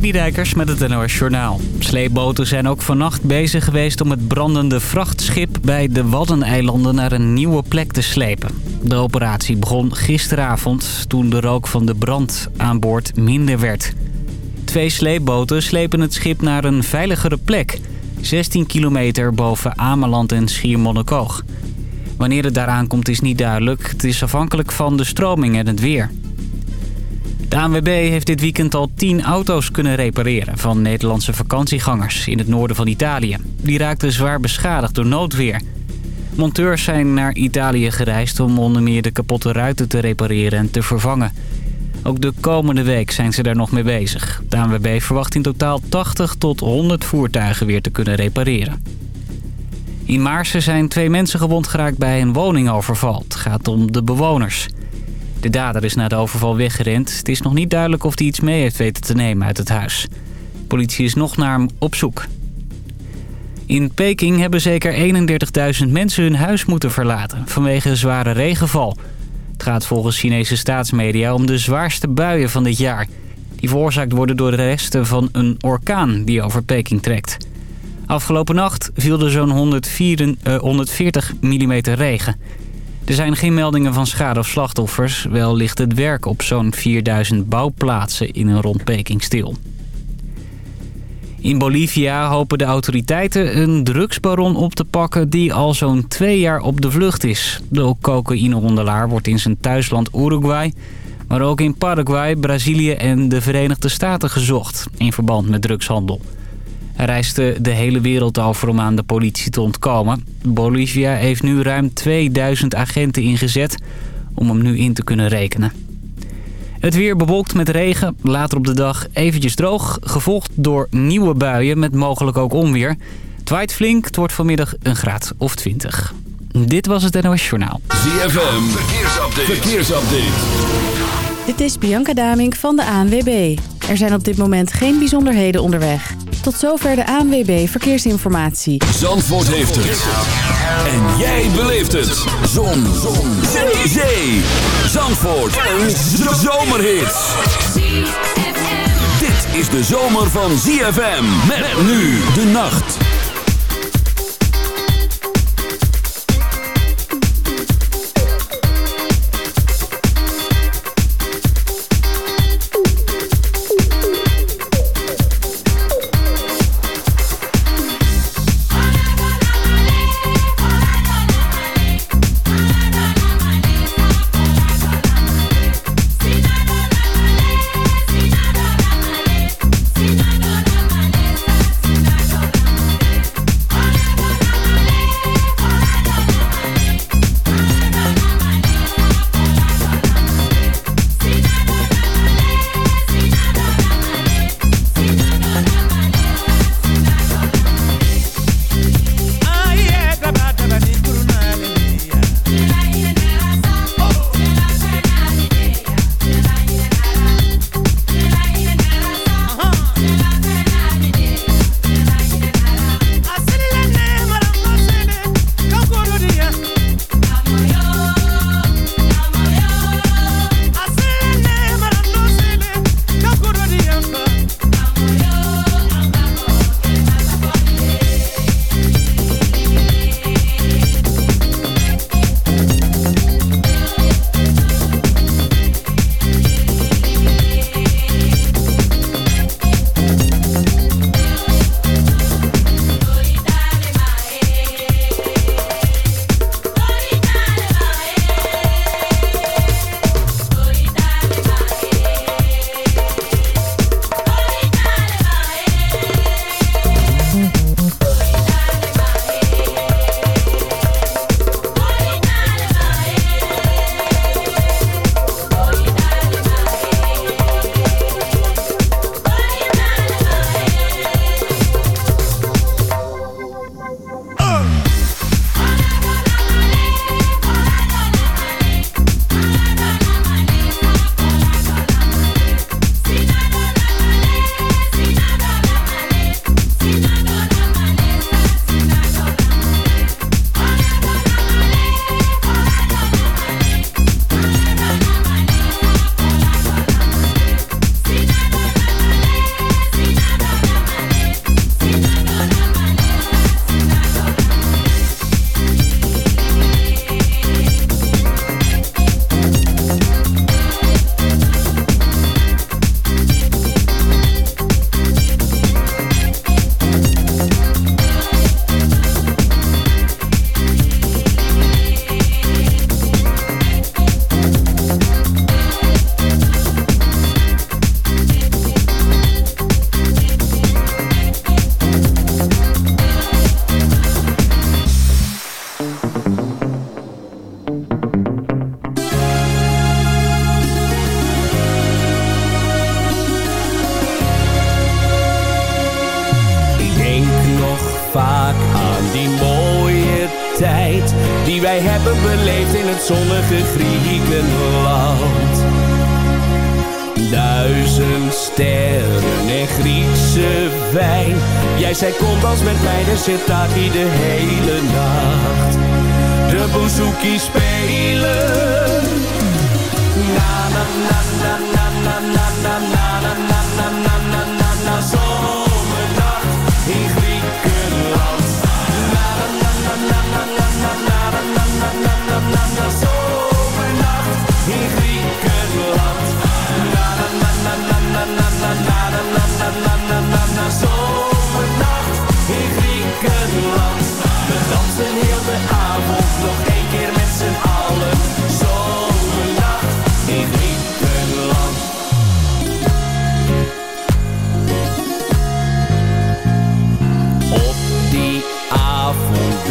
Dijkers met het NOS Journaal. Sleepboten zijn ook vannacht bezig geweest om het brandende vrachtschip bij de Waddeneilanden naar een nieuwe plek te slepen. De operatie begon gisteravond toen de rook van de brand aan boord minder werd. Twee sleepboten slepen het schip naar een veiligere plek, 16 kilometer boven Ameland en Schiermonnikoog. Wanneer het daaraan komt is niet duidelijk. Het is afhankelijk van de stroming en het weer. De ANWB heeft dit weekend al 10 auto's kunnen repareren van Nederlandse vakantiegangers in het noorden van Italië. Die raakten zwaar beschadigd door noodweer. Monteurs zijn naar Italië gereisd om onder meer de kapotte ruiten te repareren en te vervangen. Ook de komende week zijn ze daar nog mee bezig. De ANWB verwacht in totaal 80 tot 100 voertuigen weer te kunnen repareren. In Maarsen zijn twee mensen gewond geraakt bij een woningoverval. Het gaat om de bewoners. De dader is na de overval weggerend. Het is nog niet duidelijk of hij iets mee heeft weten te nemen uit het huis. Politie is nog naar hem op zoek. In Peking hebben zeker 31.000 mensen hun huis moeten verlaten vanwege zware regenval. Het gaat volgens Chinese staatsmedia om de zwaarste buien van dit jaar. Die veroorzaakt worden door de resten van een orkaan die over Peking trekt. Afgelopen nacht viel er zo'n 140 mm regen. Er zijn geen meldingen van schade of slachtoffers. Wel ligt het werk op zo'n 4000 bouwplaatsen in en rond Peking stil. In Bolivia hopen de autoriteiten een drugsbaron op te pakken die al zo'n twee jaar op de vlucht is. De cocaïnehondelaar wordt in zijn thuisland Uruguay, maar ook in Paraguay, Brazilië en de Verenigde Staten gezocht in verband met drugshandel. Hij reisde de hele wereld over om aan de politie te ontkomen. Bolivia heeft nu ruim 2000 agenten ingezet om hem nu in te kunnen rekenen. Het weer bewolkt met regen, later op de dag eventjes droog... gevolgd door nieuwe buien met mogelijk ook onweer. Het waait flink, het wordt vanmiddag een graad of 20. Dit was het NOS Journaal. ZFM, verkeersupdate. verkeersupdate. Dit is Bianca Damink van de ANWB. Er zijn op dit moment geen bijzonderheden onderweg. Tot zover de ANWB Verkeersinformatie. Zandvoort heeft het. En jij beleeft het. Zon. Zon. Zee. Zee. Zandvoort. Een zomerhit. Dit is de zomer van ZFM. Met nu de nacht. Zonnige Griekenland. Duizend sterren en Griekse wijn. Jij zei kom als met mij, de sitaki de hele nacht. De bouzouki spelen. Na na na na na na na na na na na na na na na Griekenland. Na na na na na na na na na na Griekenland. Na na na na na na na na na na na na na na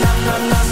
na na na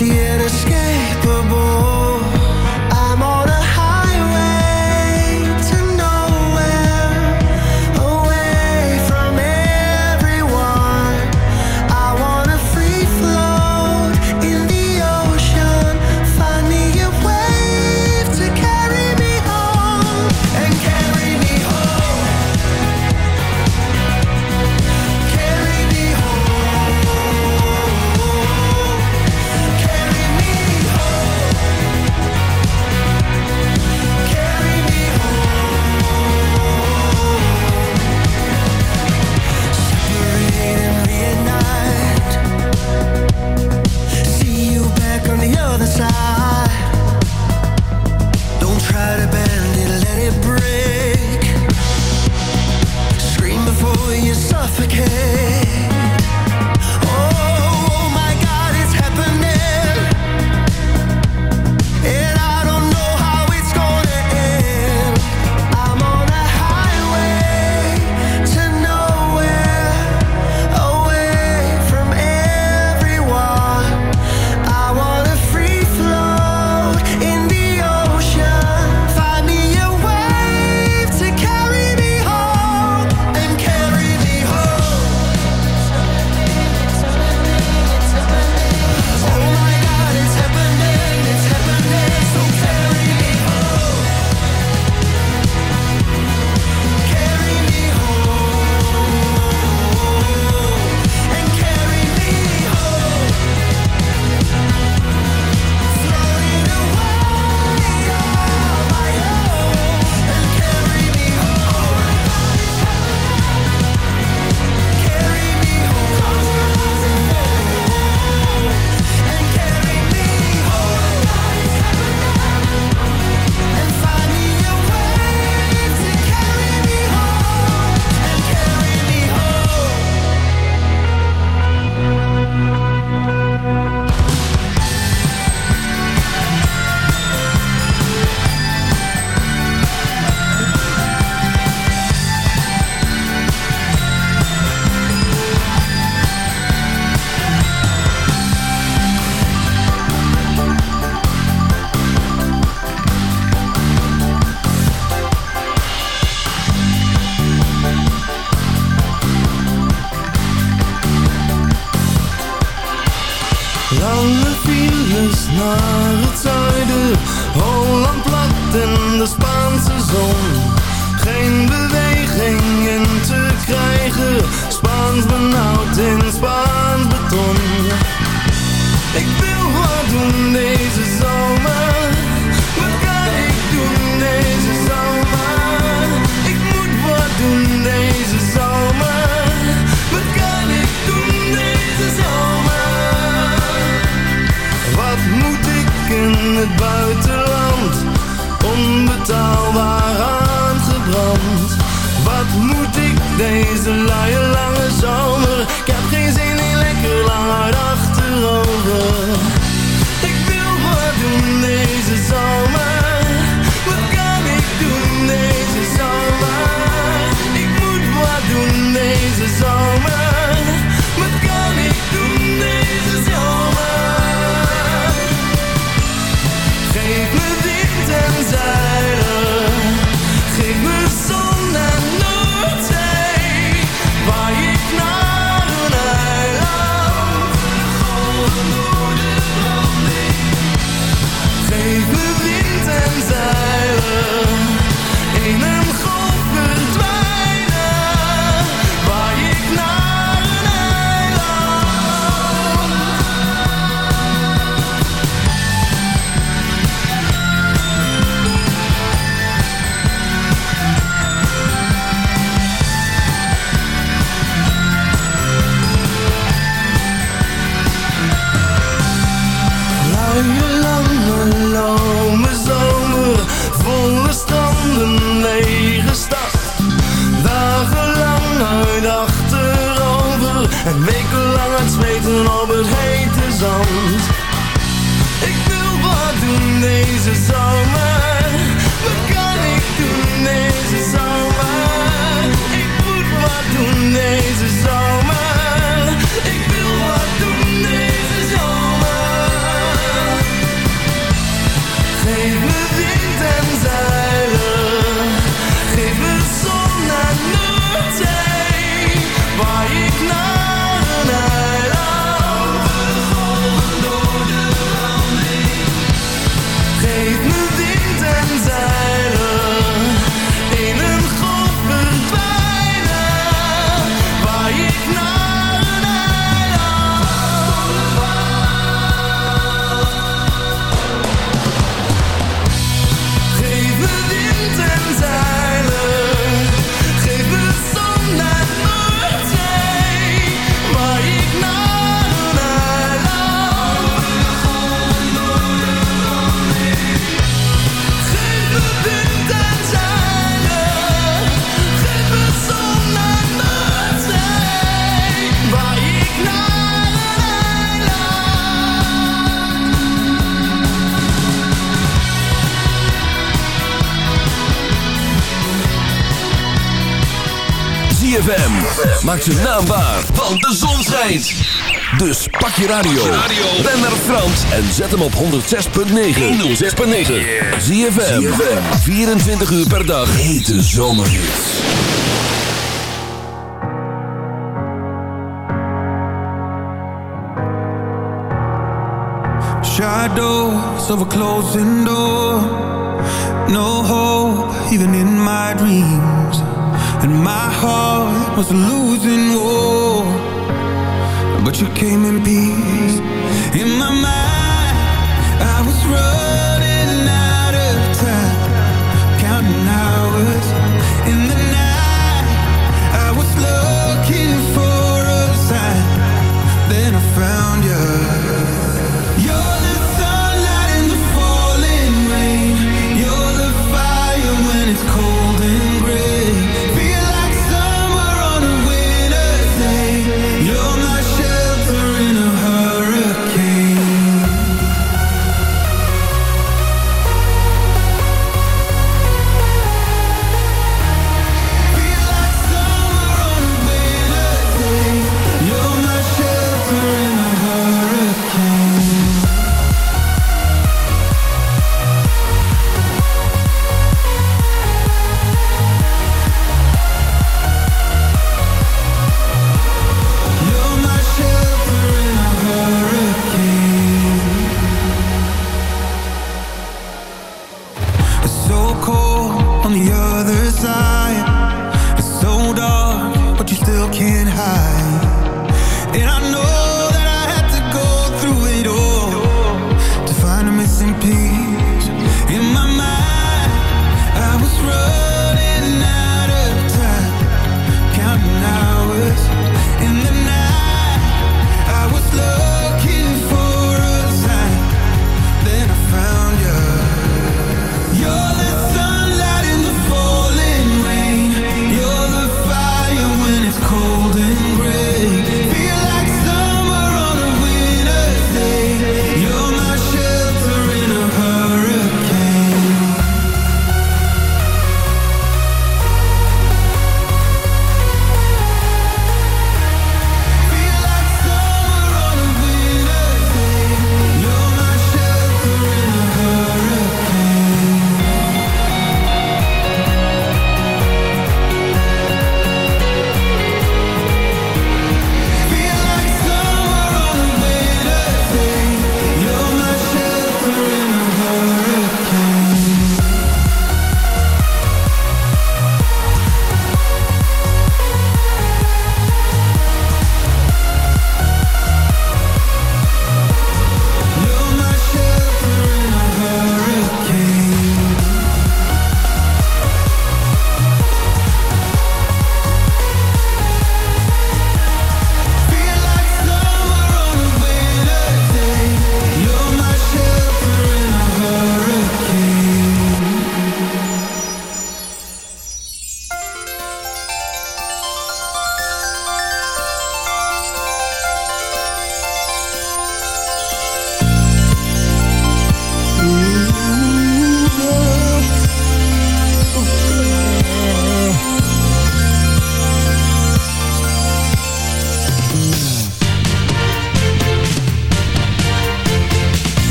Carry me Maak ze naambaar, want de zon schijnt. Dus pak je radio. Ben naar Frans en zet hem op 106.9. 106.9. Zie je 24 uur per dag. Hete zomerhits. Shadows of a closing door. No hope, even in my dreams. And my heart was losing war. But you came in peace. In my mind I was running out.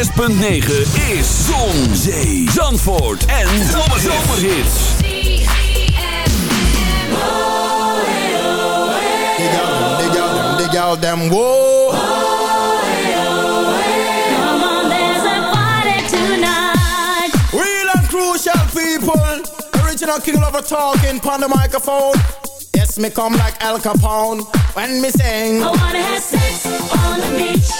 106.9 is Zon, Zee, Zandvoort en Zomerhits. Dig out them, dig out them, dig out them, whoa. Come on, there's a party tonight. Real and crucial people. Original king lover talking on the microphone. Yes, me come like Al Capone when me sing. I wanna have sex on the beach.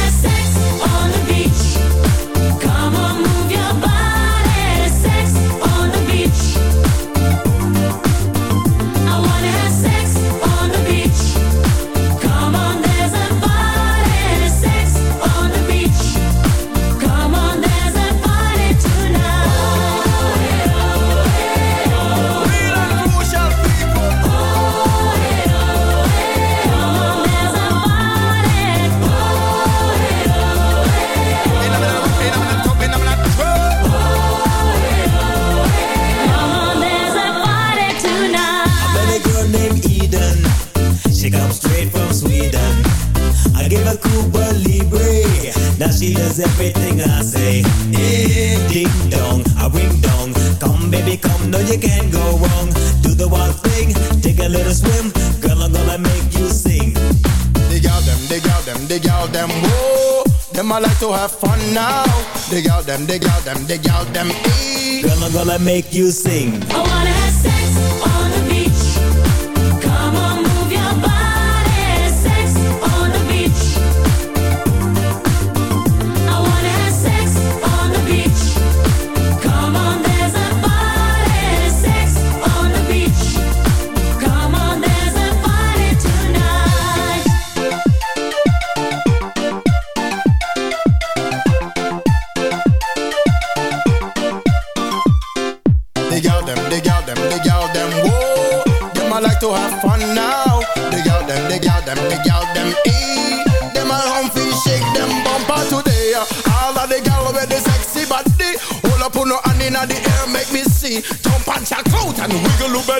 have fun now. Dig out them, dig out them, dig out them, e. Girl, I'm gonna make you sing.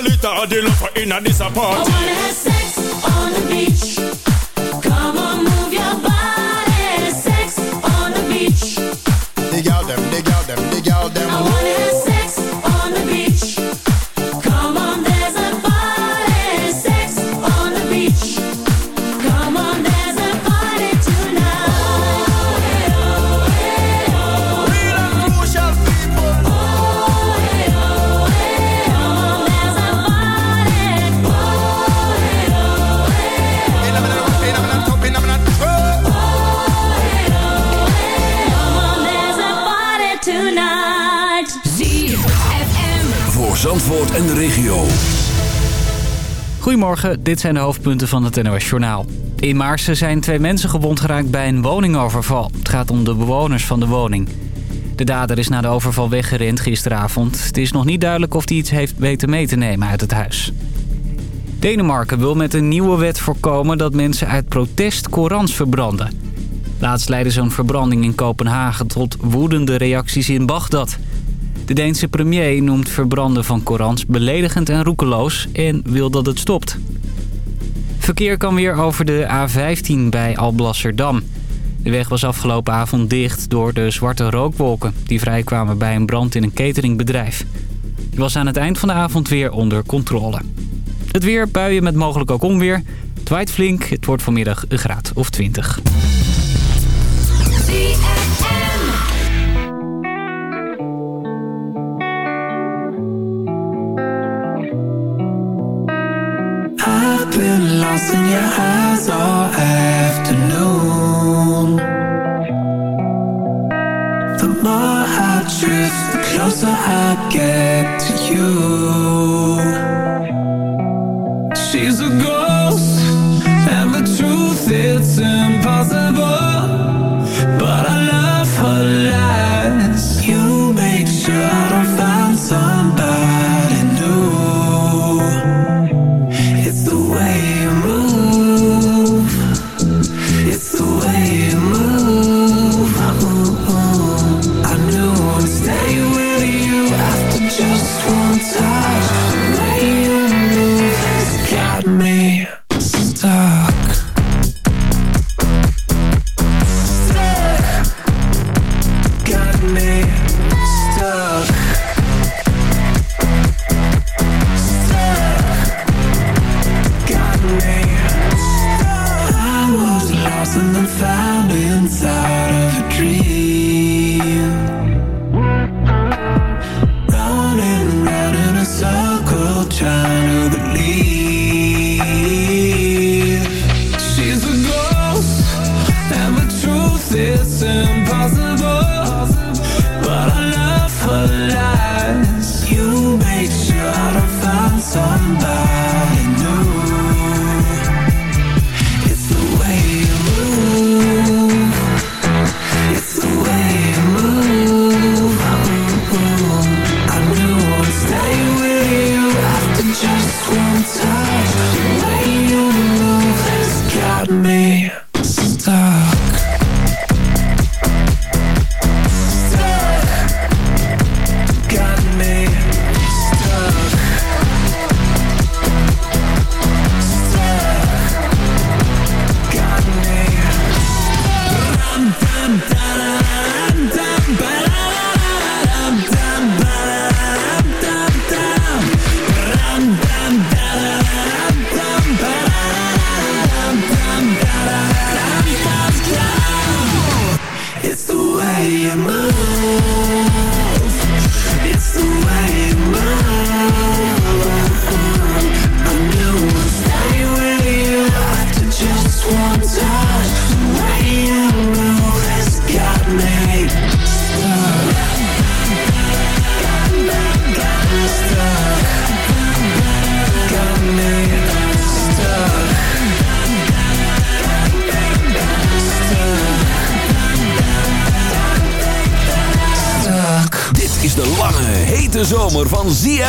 Belly to the love for inna this I Dit zijn de hoofdpunten van het NOS Journaal. In Maarsen zijn twee mensen gewond geraakt bij een woningoverval. Het gaat om de bewoners van de woning. De dader is na de overval weggerend gisteravond. Het is nog niet duidelijk of hij iets heeft weten mee te nemen uit het huis. Denemarken wil met een nieuwe wet voorkomen dat mensen uit protest Korans verbranden. Laatst leidde zo'n verbranding in Kopenhagen tot woedende reacties in Bagdad. De Deense premier noemt verbranden van Korans beledigend en roekeloos en wil dat het stopt. Verkeer kan weer over de A15 bij Alblasserdam. De weg was afgelopen avond dicht door de zwarte rookwolken... die vrijkwamen bij een brand in een cateringbedrijf. Die was aan het eind van de avond weer onder controle. Het weer, buien met mogelijk ook onweer. Het waait flink, het wordt vanmiddag een graad of 20. in your eyes all afternoon. The more I drift, the closer I get to you. She's a ghost, and the truth it's impossible.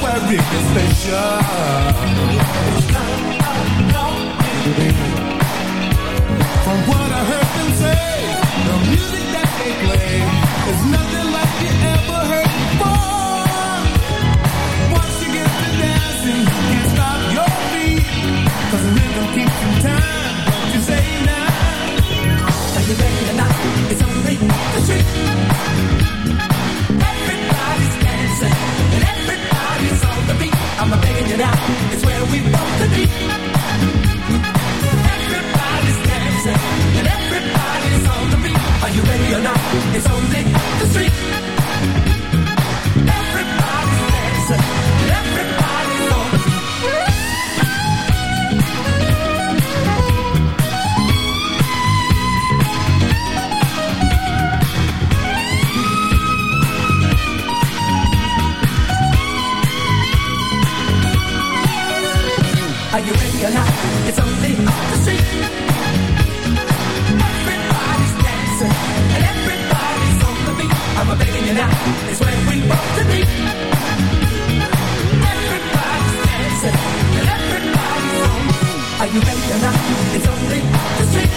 February station. From what I heard. are It's only the street. It's only the street.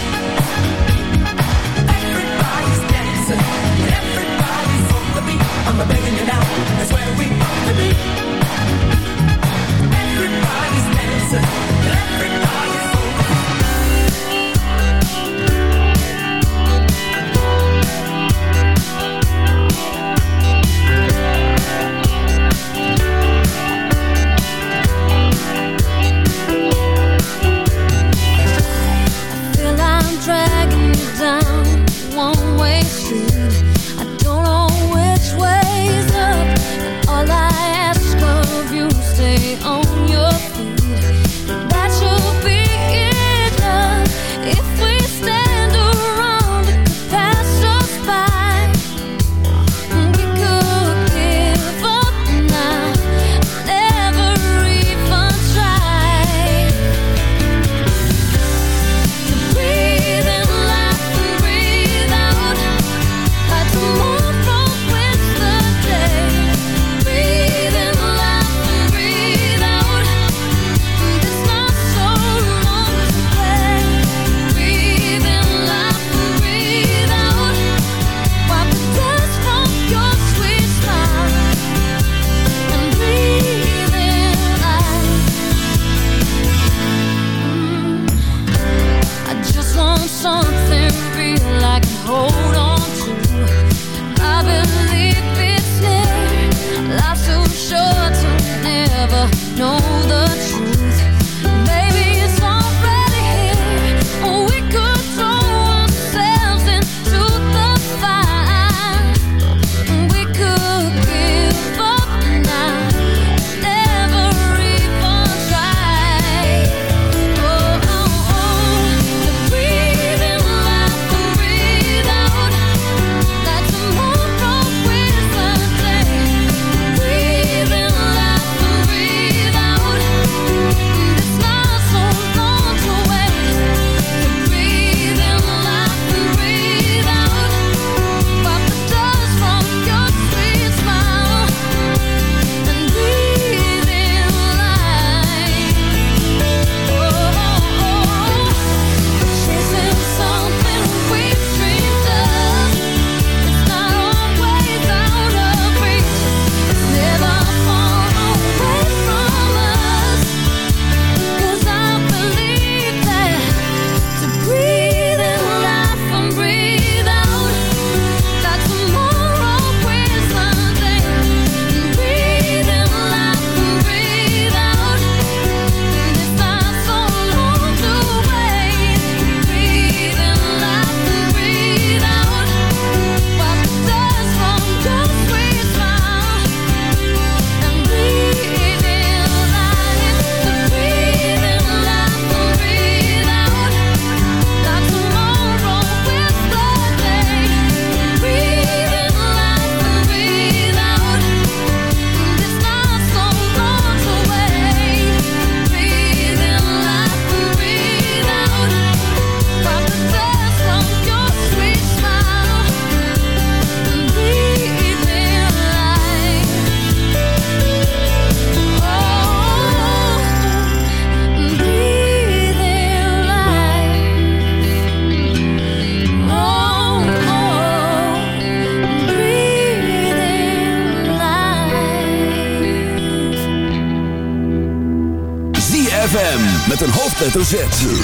hoofdletter Z